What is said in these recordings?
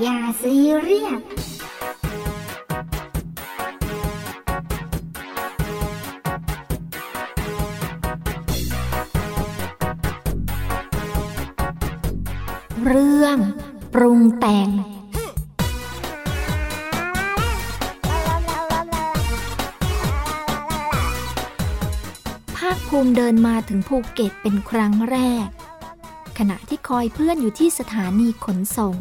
อย่าซีเรียสเรื่อง ปรุงแต่ง ภาคภูมิเดินมาถึงภูเก็ตเป็นครั้งแรก ขณะที่คอยเพื่อนอยู่ที่สถานีขนส่ง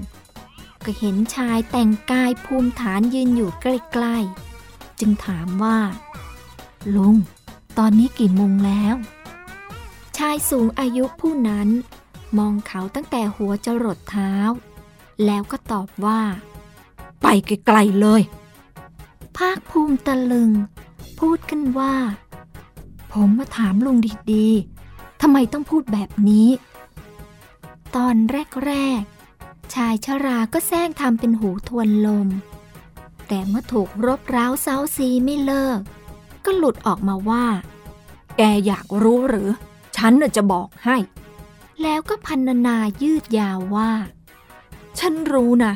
ก็เห็นชายแต่งกายภูมิฐานยืนอยู่ใกล้ๆ จึงถามว่า ลุง ตอนนี้กี่โมงแล้ว ชายสูงอายุผู้นั้น มองเขาตั้งแต่หัวจรดเท้า แล้วก็ตอบว่า ไปไกลๆเลย ภาคภูมิตะลึง พูดกันว่า ผมมาถามลุงดีๆทำไมต้องพูดแบบนี้ ตอนแรกๆ ชายชราก็แซงทำเป็นหูทวนลม แต่เมื่อถูกรบร้าวเซาซีไม่เลิก ก็หลุดออกมาว่า แกอยากรู้หรือ ฉันน่จะบอกให้ แล้วก็พันนายืดยาวว่า ฉันรู้นะ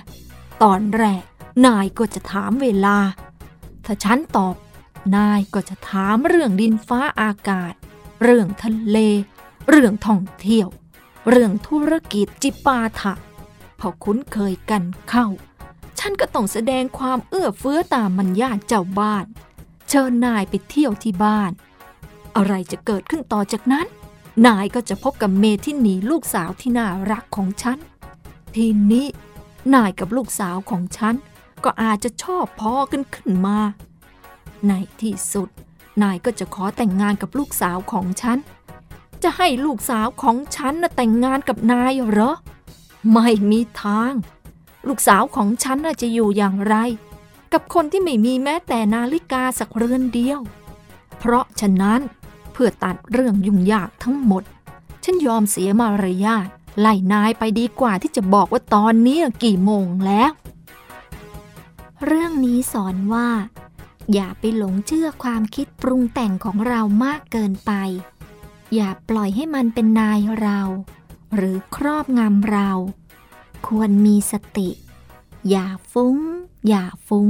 ตอนแรกนายก็จะถามเวลา ถ้าฉันตอบ นายก็จะถามเรื่องดินฟ้าอากาศ เรื่องทะเล เรื่องท่องเที่ยว เรื่องธุรกิจจิปาถะ พอคุ้นเคยกันเข้า ฉันก็ต้องแสดงความเอื้อเฟื้อตามมันญาติเจ้าบ้าน เชิญนายไปเที่ยวที่บ้าน อะไรจะเกิดขึ้นต่อจากนั้น นายก็จะพบกับเมที่หนีลูกสาวที่น่ารักของฉัน ทีนี้ นายกับลูกสาวของฉัน ก็อาจจะชอบพอกันขึ้นมา ในที่สุด นายก็จะขอแต่งงานกับลูกสาวของฉันจะให้ลูกสาวของฉันน่ะแต่งงานกับนายเหรอ ไม่มีทาง ลูกสาวของฉันจะอยู่อย่างไร กับคนที่ไม่มีแม้แต่นาฬิกาสักเรือนเดียว เพราะฉะนั้นเพื่อตัดเรื่องยุ่งยากทั้งหมด ฉันยอมเสียมารยาทไล่นายไปดีกว่าที่จะบอกว่าตอนนี้กี่โมงแล้ว เรื่องนี้สอนว่า อย่าไปหลงเชื่อความคิดปรุงแต่งของเรามากเกินไป อย่าปล่อยให้มันเป็นนายเรา หรือครอบงำเรา ควรมีสติ อย่าฟุ้ง อย่าฟุ้ง